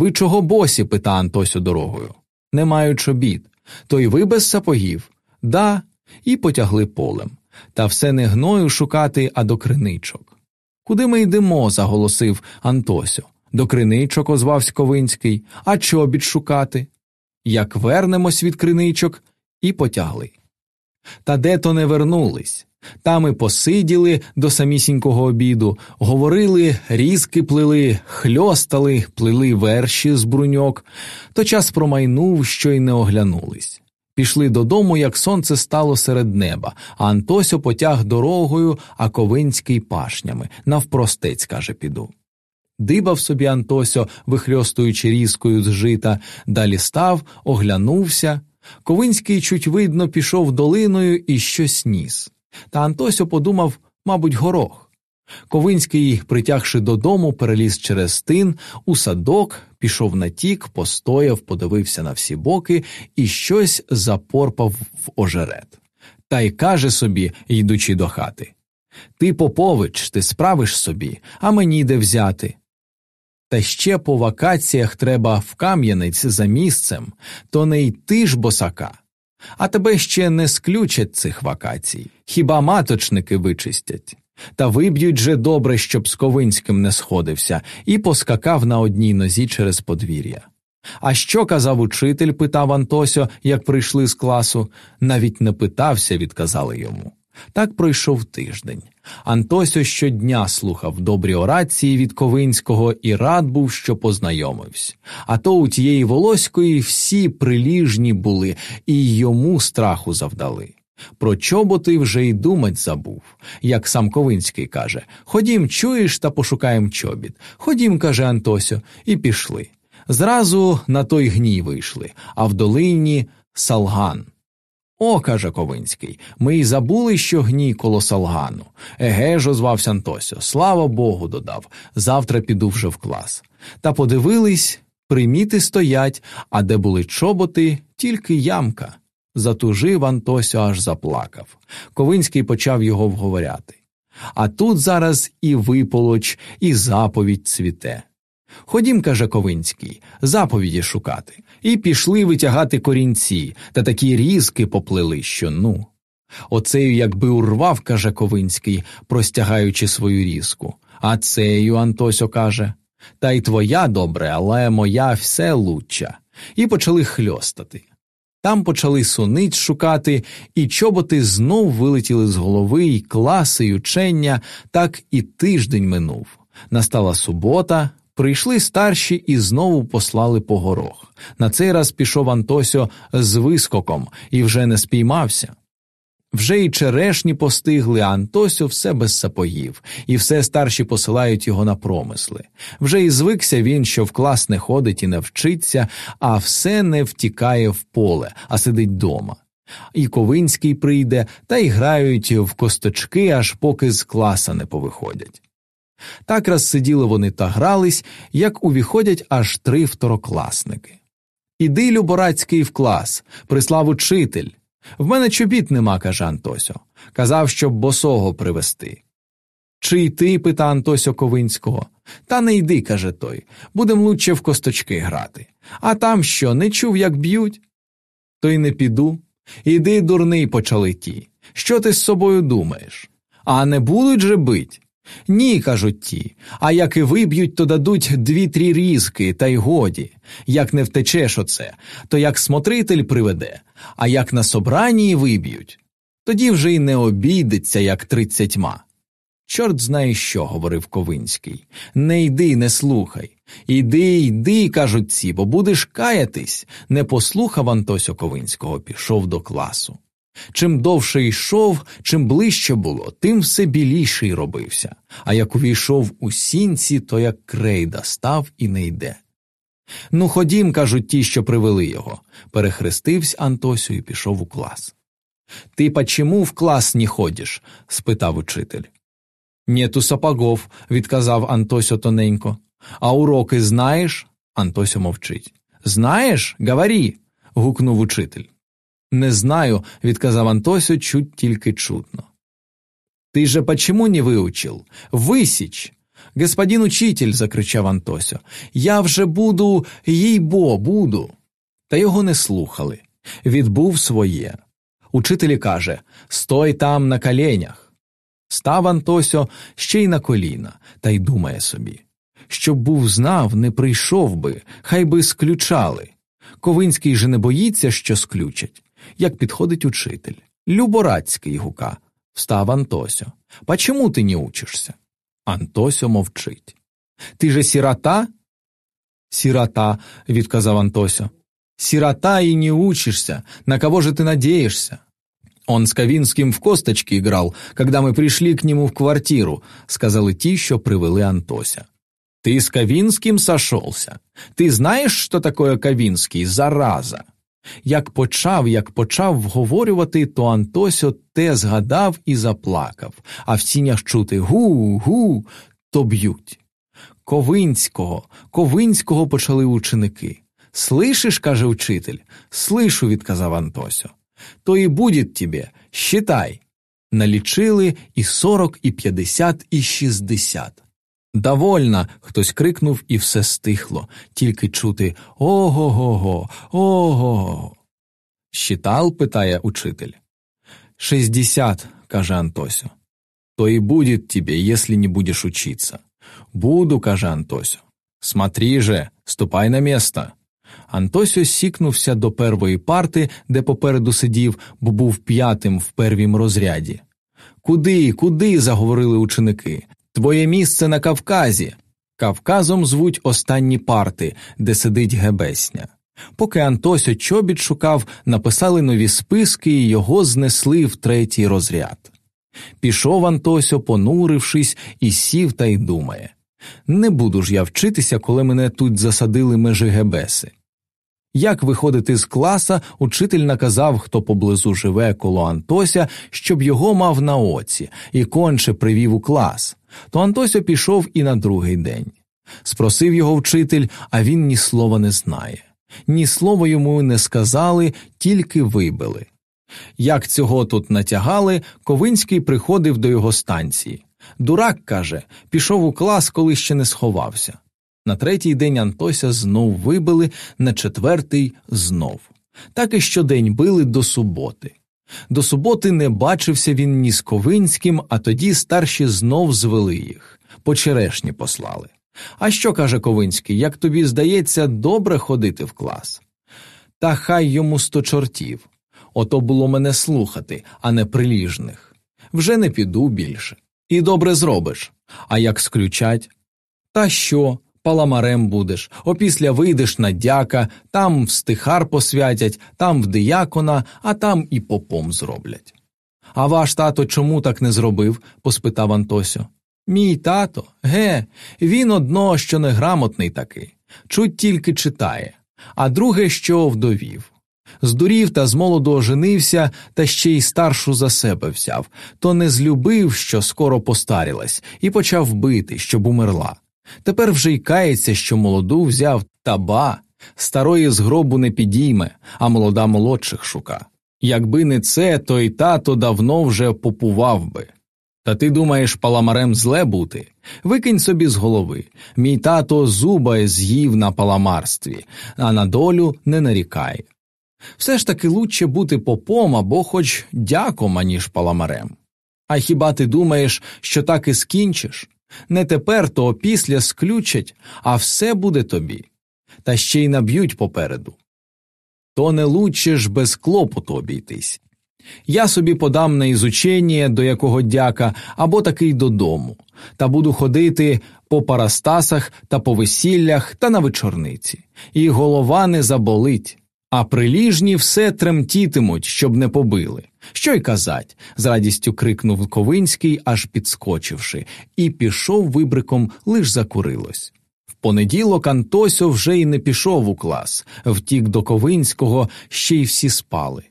Ви чого босі? пита Антосю дорогою. Не маю чобіт. То й ви без сапогів? Да, і потягли полем. Та все не гною шукати, а до криничок. Куди ми йдемо? заголосив Антосю. До криничок озвався Ковинський, а чобіт шукати. Як вернемось від криничок, і потягли. Та де то не вернулись. Там і посиділи до самісінького обіду, говорили, різки плели, хльостали, плели верші з бруньок, то час промайнув, що й не оглянулись. Пішли додому, як сонце стало серед неба, а Антосьо потяг дорогою, а Ковинський пашнями. Навпростець, каже, піду. Дибав собі Антосьо, вихльостуючи різкою з жита, далі став, оглянувся. Ковинський чуть видно пішов долиною і щось ніс. Та Антосьо подумав, мабуть, горох. Ковинський, притягши додому, переліз через тин, у садок, пішов на тік, постояв, подивився на всі боки і щось запорпав в ожерет. Та й каже собі, йдучи до хати Ти, Попович, ти справиш собі, а мені де взяти. Та ще по вакаціях треба в Кам'янець за місцем, то не йти ж босака. А тебе ще не сключать цих вакацій, хіба маточники вичистять. Та виб'ють же добре, щоб з Ковинським не сходився, і поскакав на одній нозі через подвір'я. А що казав учитель? питав Антосьо, як прийшли з класу. Навіть не питався, відказали йому. Так пройшов тиждень. Антосьо щодня слухав добрі орації від Ковинського і рад був, що познайомився. А то у тієї Волоської всі приліжні були і йому страху завдали. Про чоботи вже й думать забув, як сам Ковинський каже Ходім, чуєш, та пошукаєм чобіт. Ходім, каже Антосьо, і пішли. Зразу на той гній вийшли, а в долині салган. О, каже Ковинський, ми й забули, що гній коло салгану. Еге ж, озвався Антосьо, слава Богу, додав. Завтра піду вже в клас. Та подивились, приміти стоять, а де були чоботи, тільки ямка. Затужив Антосьо, аж заплакав. Ковинський почав його вговоряти. А тут зараз і виполоч, і заповідь цвіте. Ходім, каже Ковинський, заповіді шукати, і пішли витягати корінці, та такі різки поплили, що ну. Оцею якби урвав, каже Ковинський, простягаючи свою різку. А цею, Антосьо каже, та й твоя добре, але моя все лучча. І почали хльостати. Там почали суниць шукати, і чоботи знов вилетіли з голови, і класи, й учення, так і тиждень минув. Настала субота, прийшли старші і знову послали по горох. На цей раз пішов Антосьо з вискоком і вже не спіймався. Вже й черешні постигли, а Антосю все без сапогів, і все старші посилають його на промисли. Вже й звикся він, що в клас не ходить і не вчиться, а все не втікає в поле, а сидить дома. І Ковинський прийде, та й грають в косточки, аж поки з класа не повиходять. Так раз сиділи вони та грались, як увіходять аж три второкласники. Іди, Люборацький, в клас, прислав учитель. В мене чобіт нема, каже Антосьо. Казав, щоб босого привезти. Чи йти, пита Антосьо Ковинського. Та не йди, каже той. Будем лучше в косточки грати. А там що, не чув, як б'ють? То й не піду. Іди, дурний, почали ті. Що ти з собою думаєш? А не будуть же бить? Ні, кажуть ті, а як і виб'ють, то дадуть дві-трі різки, та й годі. Як не втечеш оце, то як смотритель приведе, а як на собранні виб'ють, тоді вже й не обійдеться, як тридцятьма. Чорт знає що, говорив Ковинський. Не йди, не слухай. Іди, йди, кажуть ці, бо будеш каятись. Не послухав Антосьо Ковинського, пішов до класу. Чим довше йшов, чим ближче було, тим все біліший робився, а як увійшов у сінці, то як крейда став і не йде. Ну, ходім, кажуть ті, що привели його. Перехрестився Антосю і пішов у клас. Ти почему в клас не ходиш? спитав учитель. Нету сапогов, відказав Антосю тоненько. А уроки знаєш? Антосю мовчить. Знаєш? Говори. гукнув учитель. Не знаю, відказав Антосю чуть тільки чутно. Ти же почему не выучил? Высечь. Господин учитель, закричав Антосьо, я вже буду, їй бо, буду. Та його не слухали. Відбув своє. Учитель каже Стой там на коленях. Став Антосьо ще й на коліна, та й думає собі. Щоб був знав, не прийшов би, хай би сключали. Ковинський же не боїться, що сключать. Як підходить учитель. Люборацький гука. Встав Антосьо. Па чому ти не учишся? Антосьо мовчить. Ти же сірота? Сірота, відказав Антосьо. Сирота и не учишься, на кого же ты надеешься? Он с Ковинским в косточки играл, когда мы пришли к нему в квартиру, сказали ті, що привели Антося. Ты с Ковинским сошелся? Ти знаєш, що такое Ковинський, зараза? Як почав, як почав вговорювати, то Антосьо те згадав і заплакав, а в тінях чути гу, гу, то б'ють. Ковинського, Ковинського почали ученики. Слышиш, каже учитель. Слышу, відказав Антосьо. То і буде тебе, считай. Налічили і сорок, і п'ятдесят, і шістдесят. Довольно, хтось крикнув, і все стихло, тільки чути ого го го ого. Считал? питає учитель. Шестьдесят, каже Антосю. То і буде тебе, если не будеш учиться. Буду, каже Антосю. Смотри же, ступай на место. Антосьо сікнувся до первої парти, де попереду сидів, бо був п'ятим в первім розряді. Куди, куди? заговорили ученики. Твоє місце на Кавказі. Кавказом звуть останні парти, де сидить Гебесня. Поки Антосьо чобіт шукав, написали нові списки і його знесли в третій розряд. Пішов Антосьо, понурившись, і сів та й думає не буду ж я вчитися, коли мене тут засадили межи Гебеси. Як виходити з класа, учитель наказав, хто поблизу живе коло Антося, щоб його мав на оці, і конче привів у клас. То Антося пішов і на другий день. Спросив його вчитель, а він ні слова не знає. Ні слова йому не сказали, тільки вибили. Як цього тут натягали, Ковинський приходив до його станції. Дурак, каже, пішов у клас, коли ще не сховався. На третій день Антося знов вибили, на четвертий знов. Так і щодень били до суботи. До суботи не бачився він ні з Ковинським, а тоді старші знов звели їх, по черешні послали. А що каже Ковинський, як тобі здається, добре ходити в клас? Та хай йому сто чортів. Ото було мене слухати, а не приліжних. Вже не піду більше. І добре зробиш. А як сключать? Та що? Паламарем будеш, опісля вийдеш на дяка, там в стихар посвятять, там в диякона, а там і попом зроблять. А ваш тато чому так не зробив? поспитав Антосю. Мій тато, ге, він одно, що неграмотний такий, чуть тільки читає, а друге, що вдовів. Здурів та з молоду оженився, та ще й старшу за себе взяв, то не злюбив, що скоро постарілась, і почав бити, щоб умерла. Тепер вже й кається, що молоду взяв та ба, старої з гробу не підійме, а молода молодших шука. Якби не це, то й тато давно вже попував би. Та ти думаєш паламарем зле бути? Викинь собі з голови. Мій тато зуба з'їв на паламарстві, а на долю не нарікає. Все ж таки лучше бути попом або хоч дяком, аніж паламарем. А хіба ти думаєш, що так і скінчиш? Не тепер, то опісля сключать, а все буде тобі, та ще й наб'ють попереду. То не лучше ж без клопоту обійтись. Я собі подам на ізучення до якого дяка або такий додому, та буду ходити по парастасах та по весіллях та на вечорниці, і голова не заболить, а приліжні все тремтітимуть, щоб не побили. Що й казать, з радістю крикнув Ковинський, аж підскочивши, і пішов вибриком, лиш закурилось. В понеділок Антосьо вже й не пішов у клас, втік до Ковинського, ще й всі спали.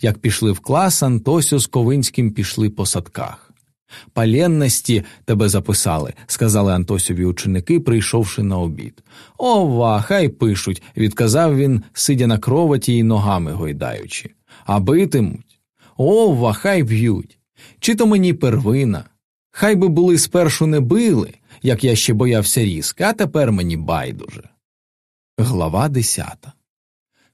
Як пішли в клас, Антосьо з Ковинським пішли по садках. Паленності тебе записали, сказали Антосьові ученики, прийшовши на обід. Ова, хай пишуть, відказав він, сидя на кроваті й ногами гойдаючи. А битимуть. Ова, хай б'ють. Чи то мені первина. Хай би були спершу не били, як я ще боявся різки, а тепер мені байдуже. Глава десята.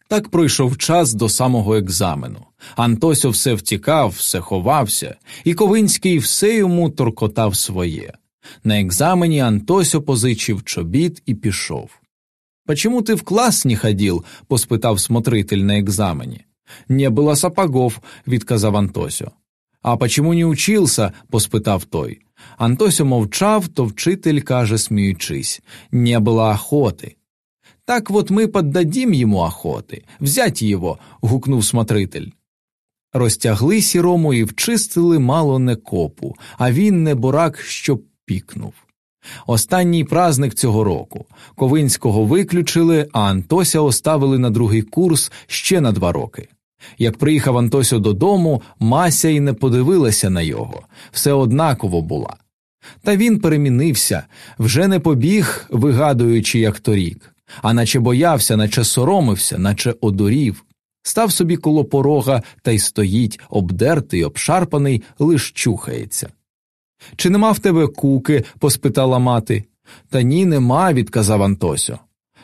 Так пройшов час до самого екзамену. Антосьо все втікав, все ховався, і Ковинський все йому торкотав своє. На екзамені Антосьо позичив чобіт і пішов. «Почему ты в класс не ходил?» – поспитав смотритель на екзамені. «Не было сапогов», – відказав Антосьо. А почему не учился? поспитав той. Антосьо мовчав, то вчитель каже, сміючись, не было охоти. Так вот ми поддадим йому охоти, взять його, гукнув смотритель. Розтягли сірому і вчистили мало не копу, а він не бурак, що пікнув. Останній праздник цього року Ковинського виключили, а Антося оставили на другий курс ще на два роки. Як приїхав Антосю додому, Мася й не подивилася на його, все однаково була. Та він перемінився, вже не побіг, вигадуючи, як торік, а наче боявся, наче соромився, наче одурів. Став собі коло порога та й стоїть, обдертий, обшарпаний, лиш чухається. Чи нема в тебе куки? поспитала мати. Та ні, нема, відказав Антосьо.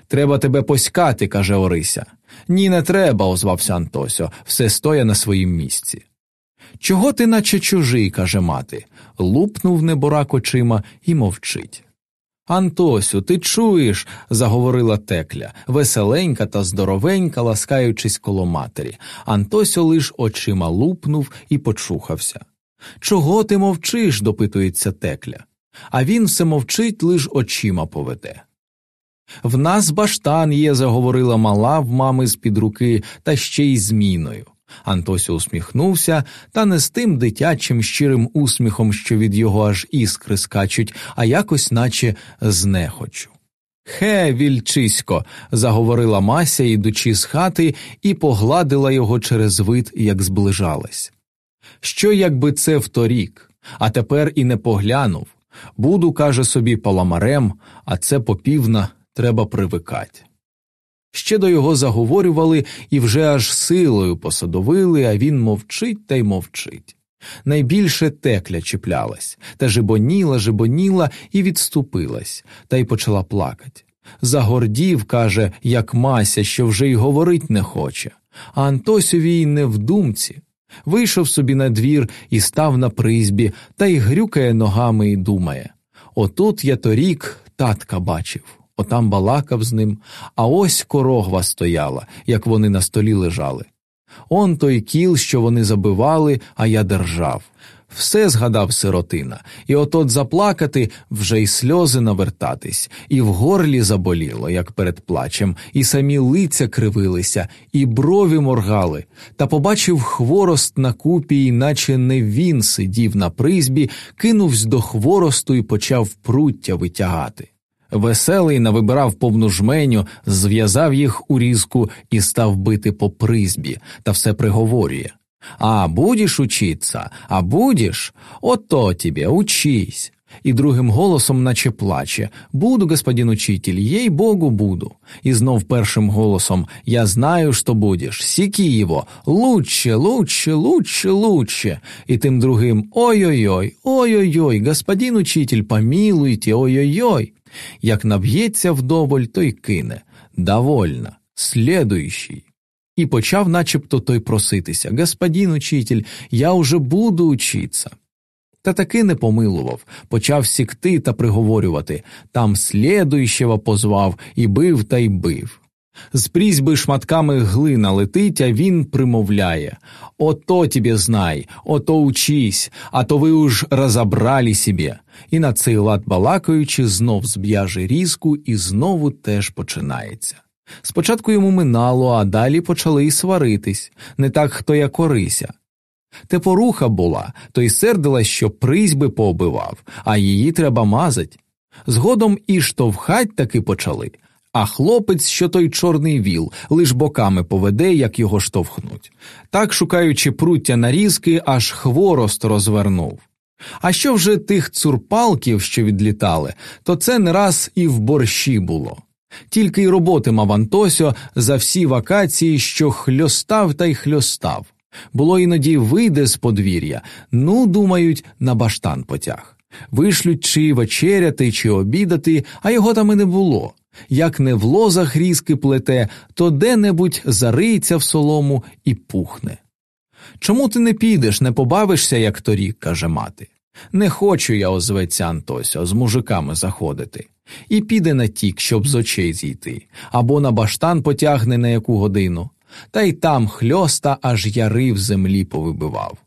Треба тебе поськати, каже Орися. Ні, не треба, озвався Антосьо, все стоя на своїм місці. Чого ти, наче чужий, каже мати, лупнув неборак очима і мовчить. Антосю, ти чуєш, заговорила текля, веселенька та здоровенька, ласкаючись коло матері. Антосьо лиш очима лупнув і почухався. Чого ти мовчиш? допитується текля. А він все мовчить, лиш очима поведе. В нас баштан є, заговорила мала в мами з під руки, та ще й зміною. Антосю усміхнувся, та не з тим дитячим щирим усміхом, що від його аж іскри скачуть, а якось наче знехочу. Хе, вільчисько, заговорила Мася, ідучи з хати, і погладила його через вид, як зближалась. Що, якби це вторік, а тепер і не поглянув. Буду, каже собі, паламарем, а це попівна треба привикать. Ще до його заговорювали і вже аж силою посадовили, а він мовчить та й мовчить. Найбільше текля чіплялась, та жебоніла, жебоніла і відступилась, та й почала плакать. Загордів, каже, як Мася, що вже й говорить не хоче, а Антосьовій не в думці. Вийшов собі на двір і став на призьбі, та й грюкає ногами і думає Отут я торік татка бачив отам балакав з ним, а ось корогва стояла, як вони на столі лежали. Он той кіл, що вони забивали, а я держав. Все згадав сиротина, і от заплакати вже й сльози навертатись, і в горлі заболіло, як перед плачем, і самі лиця кривилися, і брові моргали, та побачив хворост на купі, і наче не він сидів на призбі, кинувсь до хворосту і почав пруття витягати. Веселий навибирав повну жменю, зв'язав їх у різку і став бити по призбі, та все приговорює. А будеш учиться, а будеш? Ото тебе, учись. І другим голосом, наче плаче Буду, господин учитель, ей богу, буду. І знов першим голосом Я знаю, що будеш, сіки його, лучше, лучше, лучше, лучше. І тим другим Ой-ой-ой, ой-ой-ой, господин учитель, помилуйте, ой-ой-ой. Як наб'ється вдоволь, то й кине. Довольно, слідуючий. І почав начебто той проситися Господин учитель, я уже буду учиться. Та таки не помилував, почав сікти та приговорювати там слідуючого позвав і бив та й бив. З прізьби шматками глина летить, а він примовляє Ото тебе знай, ото учись, а то ви уж розобрали себе. І на цей лад балакаючи, знов зб'яже різку і знову теж починається. Спочатку йому минало, а далі почали й сваритись, не так хто я корися. Тепоруха була, то й сердилась, що призьби пообивав, а її треба мазать. Згодом і штовхать таки почали, а хлопець, що той чорний віл, лиш боками поведе, як його штовхнуть. Так, шукаючи пруття нарізки, аж хворост розвернув. А що вже тих цурпалків, що відлітали, то це не раз і в борщі було. Тільки й роботи мав Антосьо за всі вакації, що хльостав та й хльостав. Було іноді вийде з подвір'я, ну, думають, на баштан потяг. Вишлють чи вечеряти, чи обідати, а його там і не було. Як не в лозах різки плете, то де-небудь зариється в солому і пухне. Чому ти не підеш, не побавишся, як торік, каже мати. Не хочу я, озветься Антося, з мужиками заходити. І піде на тік, щоб з очей зійти, або на баштан потягне на яку годину, та й там хльоста аж яри в землі повибивав.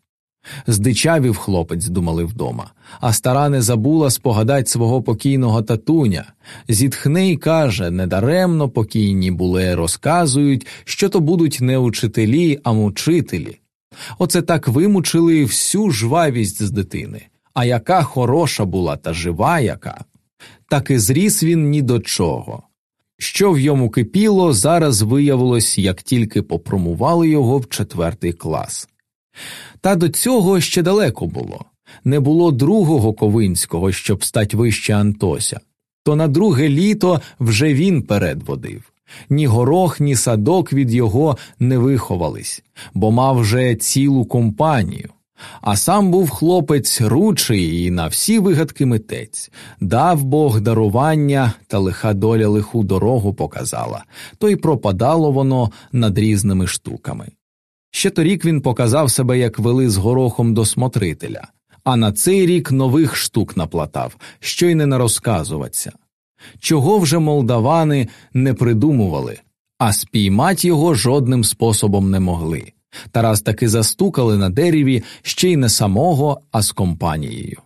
Здичавів хлопець, думали вдома, а стара не забула спогадать свого покійного татуня. Зітхне й каже недаремно покійні були, розказують, що то будуть не учителі, а мучителі. Оце так вимучили всю жвавість з дитини. А яка хороша була та жива яка. Так і зріс він ні до чого. Що в йому кипіло, зараз виявилось, як тільки попромували його в четвертий клас. Та до цього ще далеко було не було другого Ковинського, щоб стать вище Антося, то на друге літо вже він передводив. Ні горох, ні садок від його не виховались, бо мав вже цілу компанію. А сам був хлопець ручий і на всі вигадки митець, дав Бог дарування, та лиха доля лиху дорогу показала, то й пропадало воно над різними штуками. Ще торік він показав себе, як вели з горохом до смотрителя, а на цей рік нових штук наплатав, що й не нарозказуваться. Чого вже молдавани не придумували, а спіймать його жодним способом не могли. Тарас таки застукали на дереві ще й не самого, а з компанією.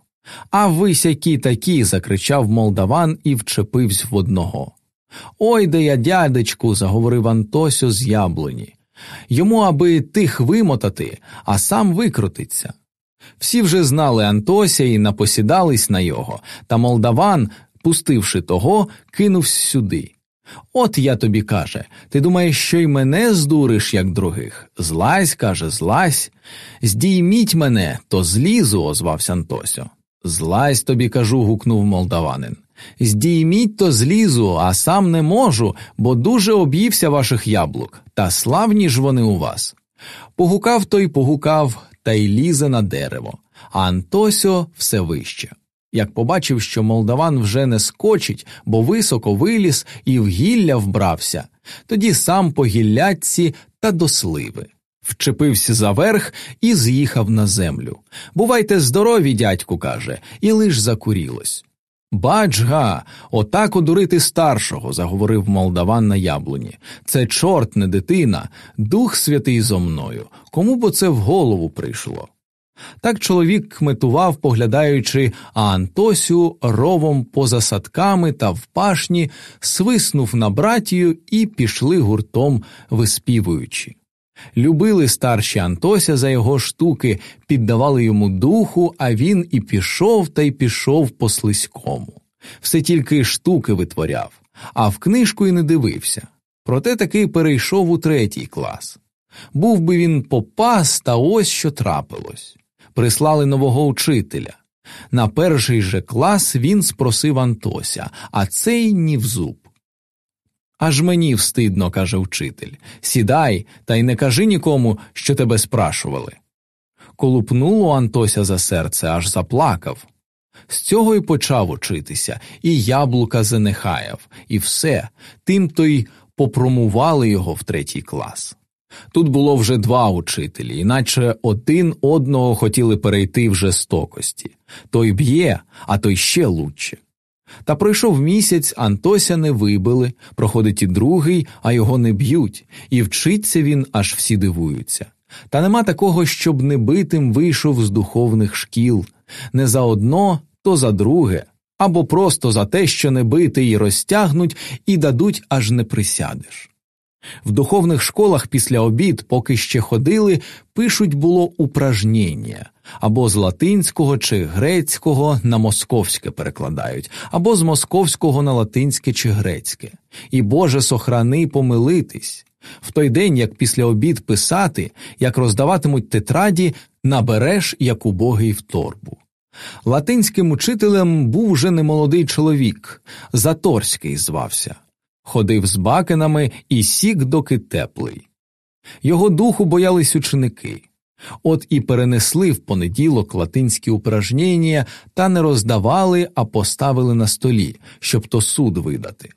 А ви сякі такі. закричав молдаван і вчепився в одного. Ой де я, дядечку, заговорив Антосю з яблуні. Йому аби тих вимотати, а сам викрутиться. Всі вже знали Антося і напосідались на його, та молдаван, пустивши того, кинувся сюди. От я тобі каже, ти думаєш, що й мене здуриш, як других? Злазь, каже, злазь. Здійміть мене, то злізу, озвався Антосьо. Злазь тобі кажу, гукнув молдаванин. Здійміть то злізу, а сам не можу, бо дуже об'ївся ваших яблук, та славні ж вони у вас. Погукав той погукав та й лізе на дерево, а Антосьо все вище. Як побачив, що молдаван вже не скочить, бо високо виліз і в гілля вбрався, тоді сам по гілляці та до сливи. Вчепився за верх і з'їхав на землю. Бувайте здорові, дядьку, каже, і лиш закурілось. Бач га, отак одурити старшого, заговорив молдаван на яблуні. Це чорт, не дитина, дух святий зо мною. Кому б це в голову прийшло? Так чоловік кметував, поглядаючи, а Антосю ровом поза садками та в пашні свиснув на братію і пішли гуртом виспівуючи. Любили старші Антося за його штуки, піддавали йому духу, а він і пішов та й пішов по слизькому. Все тільки штуки витворяв, а в книжку й не дивився. Проте таки перейшов у третій клас. Був би він попас, та ось що трапилось прислали нового учителя. На перший же клас він спросив Антося, а цей ні в зуб. Аж мені встидно, каже вчитель. Сідай, та й не кажи нікому, що тебе спрашували. Колупнуло Антося за серце, аж заплакав. З цього й почав учитися, і яблука занехаяв, і все, тим то й попромували його в третій клас. Тут було вже два учителі, іначе один одного хотіли перейти в жестокості той б'є, а той ще лучше. Та пройшов місяць, Антося не вибили, проходить і другий, а його не б'ють, і вчиться він, аж всі дивуються. Та нема такого, щоб небитим вийшов з духовних шкіл, не за одно, то за друге, або просто за те, що не бити розтягнуть, і дадуть, аж не присядеш. В духовних школах після обід, поки ще ходили, пишуть було упражнення або з латинського чи грецького на московське перекладають, або з московського на латинське чи грецьке. І Боже сохрани помилитись. В той день, як після обід писати, як роздаватимуть тетраді, набереш як убогий в торбу. Латинським учителем був вже немолодий чоловік, Заторський звався ходив з бакинами і сік доки теплий. Його духу боялись ученики. От і перенесли в понеділок латинські упражнення та не роздавали, а поставили на столі, щоб то суд видати.